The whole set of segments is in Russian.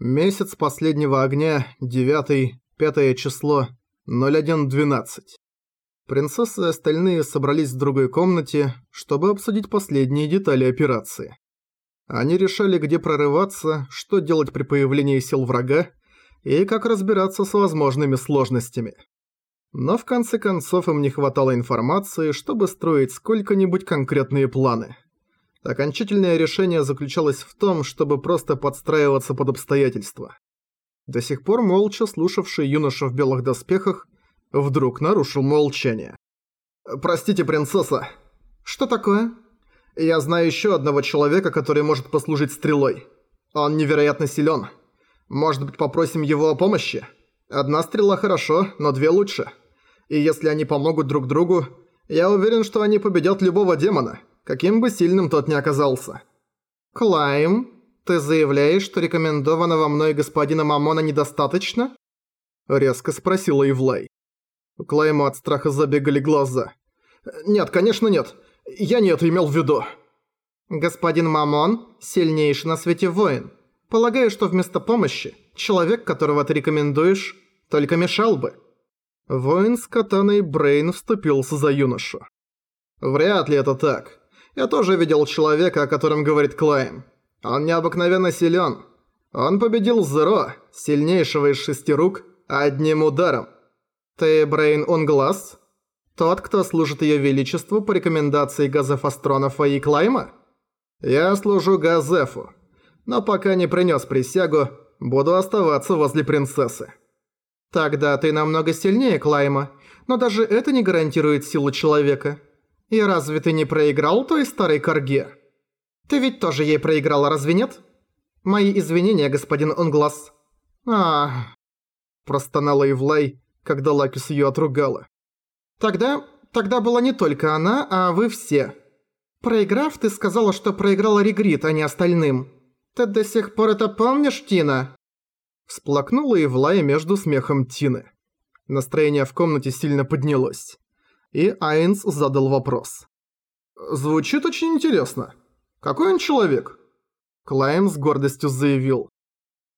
Месяц последнего огня, 9 5 число, 01.12. Принцесса и остальные собрались в другой комнате, чтобы обсудить последние детали операции. Они решали, где прорываться, что делать при появлении сил врага и как разбираться с возможными сложностями. Но в конце концов им не хватало информации, чтобы строить сколько-нибудь конкретные планы – Окончательное решение заключалось в том, чтобы просто подстраиваться под обстоятельства. До сих пор молча слушавший юноша в белых доспехах вдруг нарушил молчание. «Простите, принцесса». «Что такое?» «Я знаю еще одного человека, который может послужить стрелой. Он невероятно силен. Может быть, попросим его о помощи? Одна стрела хорошо, но две лучше. И если они помогут друг другу, я уверен, что они победят любого демона» каким бы сильным тот ни оказался. «Клайм, ты заявляешь, что рекомендованного мной господина Мамона недостаточно?» Резко спросила Ивлай. У Клайма от страха забегали глаза. «Нет, конечно нет. Я не это имел в виду». «Господин Мамон – сильнейший на свете воин. Полагаю, что вместо помощи человек, которого ты рекомендуешь, только мешал бы». Воин с катаной Брейн вступился за юношу. «Вряд ли это так. Я тоже видел человека, о котором говорит Клайм. Он необыкновенно силен. Он победил Зеро, сильнейшего из шести рук, одним ударом. Ты Брейн Унглас? Тот, кто служит ее величеству по рекомендации Газеф Астронова и Клайма? Я служу Газефу, но пока не принес присягу, буду оставаться возле принцессы. Тогда ты намного сильнее Клайма, но даже это не гарантирует силу человека. И разве ты не проиграл той старой корге? Ты ведь тоже ей проиграла, разве нет? Мои извинения, господин Онглас. А, простонала Ивлай, когда Лакис её отругала. Тогда, тогда была не только она, а вы все. Проиграв, ты сказала, что проиграла Регрит, а не остальным. Ты до сих пор это помнишь, Тина? Всплакнула Ивлай между смехом Тины. Настроение в комнате сильно поднялось и Айнс задал вопрос. «Звучит очень интересно. Какой он человек?» Клайм с гордостью заявил.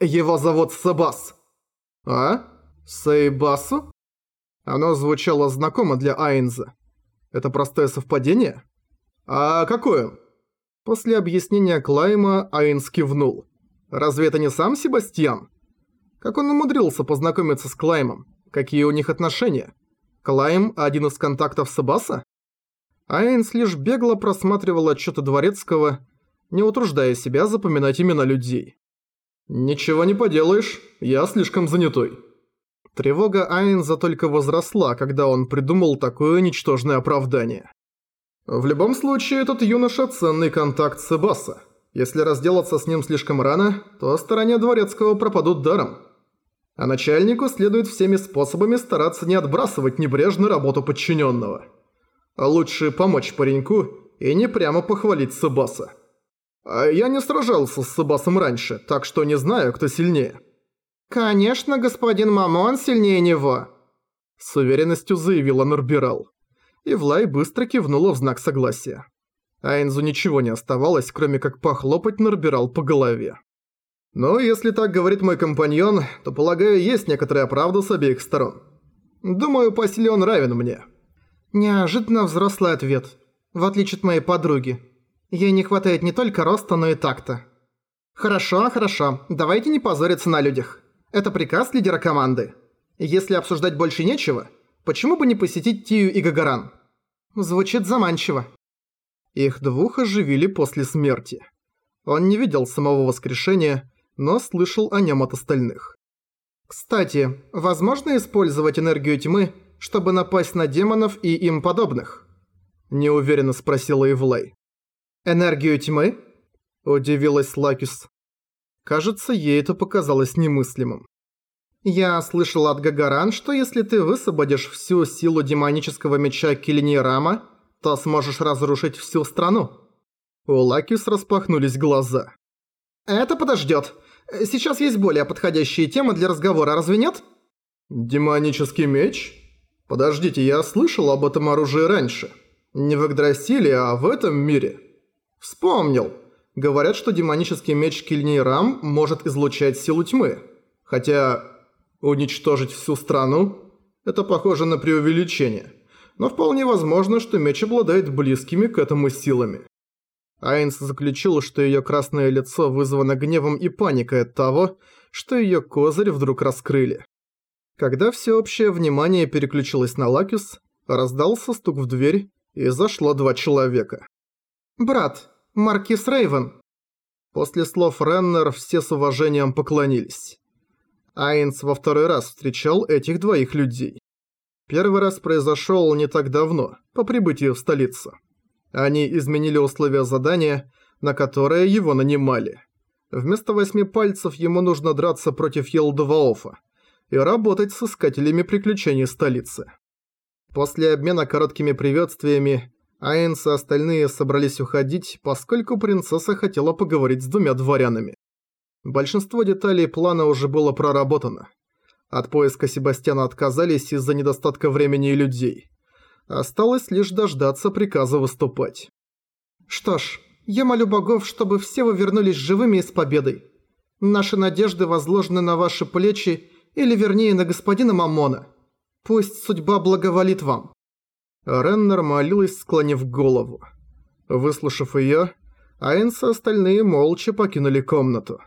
«Его зовут Себас». «А? Сейбасу?» Оно звучало знакомо для Айнза. Это простое совпадение? А какое? После объяснения Клайма Айнс кивнул. Разве это не сам Себастьян? Как он умудрился познакомиться с Клаймом? Какие у них отношения? Клайм – один из контактов Сабаса? Айнс лишь бегло просматривал отчеты Дворецкого, не утруждая себя запоминать имена людей. «Ничего не поделаешь, я слишком занятой». Тревога Айнза только возросла, когда он придумал такое ничтожное оправдание. В любом случае, этот юноша – ценный контакт Себаса. Если разделаться с ним слишком рано, то стороне Дворецкого пропадут даром. А начальнику следует всеми способами стараться не отбрасывать небрежно работу подчиненного. А лучше помочь пареньку и не прямо похвалить Сыбаса. А я не сражался с Сыбасом раньше, так что не знаю, кто сильнее. «Конечно, господин Мамон сильнее него», – с уверенностью заявила Норбирал. И Влай быстро кивнула в знак согласия. Айнзу ничего не оставалось, кроме как похлопать Норбирал по голове. Но если так говорит мой компаньон, то, полагаю, есть некоторая правда с обеих сторон. Думаю, по силе равен мне». Неожиданно взрослый ответ. В отличие от моей подруги. Ей не хватает не только роста, но и такта. «Хорошо, хорошо. Давайте не позориться на людях. Это приказ лидера команды. Если обсуждать больше нечего, почему бы не посетить Тию и Гагаран?» Звучит заманчиво. Их двух оживили после смерти. Он не видел самого воскрешения, но слышал о нем от остальных. Кстати, возможно использовать энергию тьмы, чтобы напасть на демонов и им подобных? Неуверенно спросила Ивлей. Энергию тьмы? Удивилась Лакис. Кажется, ей это показалось немыслимым. Я слышал от Гагаран, что если ты высвободишь всю силу демонического меча Килинейрама, то сможешь разрушить всю страну. У Лакис распахнулись глаза. «Это подождёт. Сейчас есть более подходящие темы для разговора, разве нет?» «Демонический меч? Подождите, я слышал об этом оружии раньше. Не в Игдрасиле, а в этом мире. Вспомнил. Говорят, что демонический меч Кильнейрам может излучать силу тьмы. Хотя уничтожить всю страну – это похоже на преувеличение. Но вполне возможно, что меч обладает близкими к этому силами. Айнс заключил, что ее красное лицо вызвано гневом и паникой от того, что ее козырь вдруг раскрыли. Когда всеобщее внимание переключилось на Лакис, раздался стук в дверь, и зашло два человека. «Брат, Маркис Рейвен!» После слов Реннер все с уважением поклонились. Айнс во второй раз встречал этих двоих людей. Первый раз произошел не так давно, по прибытию в столицу. Они изменили условия задания, на которое его нанимали. Вместо восьми пальцев ему нужно драться против Елдваофа и работать с искателями приключений столицы. После обмена короткими приветствиями Айнс и остальные собрались уходить, поскольку принцесса хотела поговорить с двумя дворянами. Большинство деталей плана уже было проработано. От поиска Себастьяна отказались из-за недостатка времени и людей. Осталось лишь дождаться приказа выступать. «Что ж, я молю богов, чтобы все вы вернулись живыми и с победой. Наши надежды возложены на ваши плечи, или вернее на господина Мамона. Пусть судьба благоволит вам». Реннер молилась, склонив голову. Выслушав её, Айнс и остальные молча покинули комнату.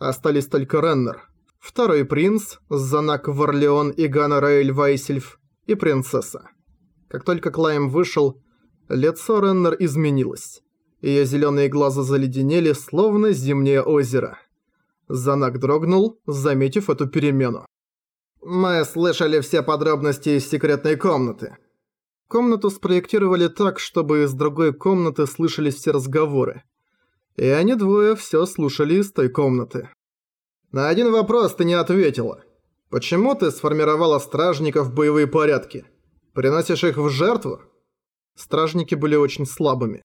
Остались только Реннер, второй принц, Занак Варлеон и Гана Раэль Вайсельф и принцесса. Как только Клайм вышел, лицо Реннер изменилось. Её зелёные глаза заледенели, словно зимнее озеро. Занак дрогнул, заметив эту перемену. «Мы слышали все подробности из секретной комнаты», Комнату спроектировали так, чтобы из другой комнаты слышались все разговоры. И они двое все слушали из той комнаты. На один вопрос ты не ответила. Почему ты сформировала стражников в боевые порядки? Приносишь их в жертву? Стражники были очень слабыми.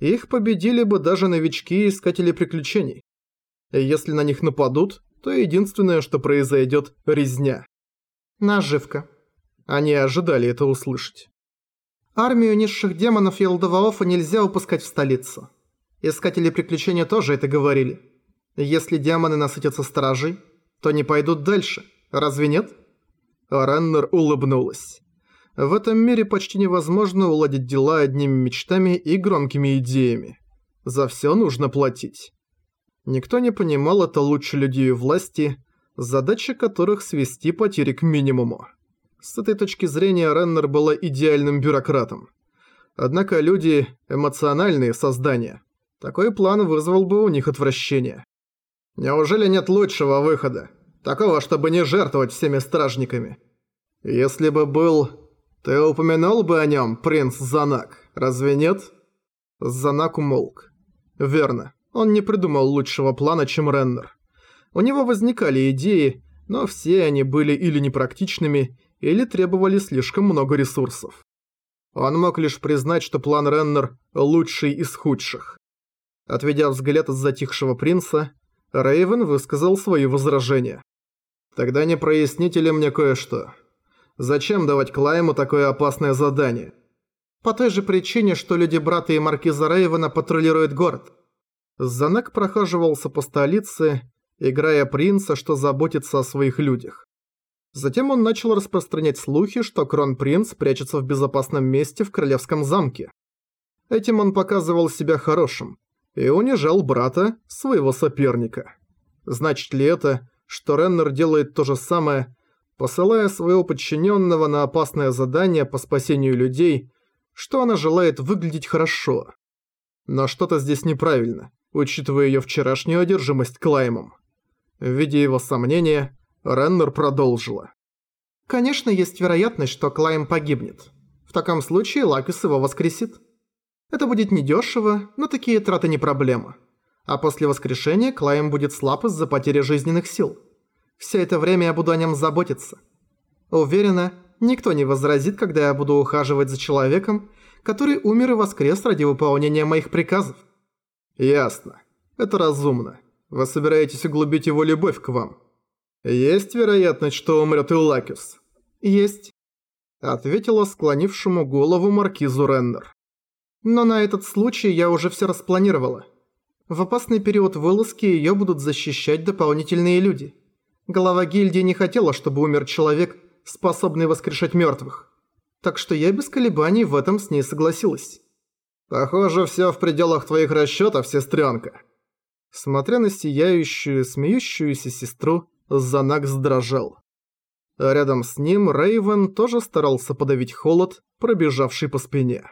Их победили бы даже новички и искатели приключений. И если на них нападут, то единственное, что произойдет – резня. Наживка. Они ожидали это услышать. Армию низших демонов Елдоваофа нельзя упускать в столицу. Искатели приключения тоже это говорили. Если демоны насытятся стражей, то не пойдут дальше, разве нет? Реннер улыбнулась. В этом мире почти невозможно уладить дела одними мечтами и громкими идеями. За все нужно платить. Никто не понимал это лучше людей власти, задача которых свести потери к минимуму. С этой точки зрения Реннер была идеальным бюрократом. Однако люди – эмоциональные создания. Такой план вызвал бы у них отвращение. Неужели нет лучшего выхода? Такого, чтобы не жертвовать всеми стражниками? Если бы был... Ты упомянул бы о нем, принц Занак, разве нет? Занак умолк. Верно, он не придумал лучшего плана, чем Реннер. У него возникали идеи, но все они были или непрактичными, или требовали слишком много ресурсов. Он мог лишь признать, что план Реннер – лучший из худших. Отведя взгляд от затихшего принца, Рейвен высказал свои возражения. «Тогда не проясните ли мне кое-что? Зачем давать Клайму такое опасное задание?» «По той же причине, что люди-брата и маркиза Рейвена патрулируют город». Занек прохаживался по столице, играя принца, что заботится о своих людях. Затем он начал распространять слухи, что кронпринц прячется в безопасном месте в королевском замке. Этим он показывал себя хорошим и унижал брата, своего соперника. Значит ли это, что Реннер делает то же самое, посылая своего подчиненного на опасное задание по спасению людей, что она желает выглядеть хорошо? Но что-то здесь неправильно, учитывая ее вчерашнюю одержимость Клаймом. Видя его сомнения, Реннер продолжила. «Конечно, есть вероятность, что Клайм погибнет. В таком случае Лакис его воскресит. Это будет недешево, но такие траты не проблема. А после воскрешения Клайм будет слаб из-за потери жизненных сил. Все это время я буду о нем заботиться. Уверена, никто не возразит, когда я буду ухаживать за человеком, который умер и воскрес ради выполнения моих приказов». «Ясно. Это разумно. Вы собираетесь углубить его любовь к вам». «Есть вероятность, что умрет и Лакис?» «Есть», — ответила склонившему голову маркизу Реннер. «Но на этот случай я уже все распланировала. В опасный период вылазки её будут защищать дополнительные люди. Глава гильдии не хотела, чтобы умер человек, способный воскрешать мёртвых. Так что я без колебаний в этом с ней согласилась. «Похоже, всё в пределах твоих расчётов, сестрёнка». Смотря на сияющую, смеющуюся сестру, Занак сдрожал. А рядом с ним Рейвен тоже старался подавить холод, пробежавший по спине.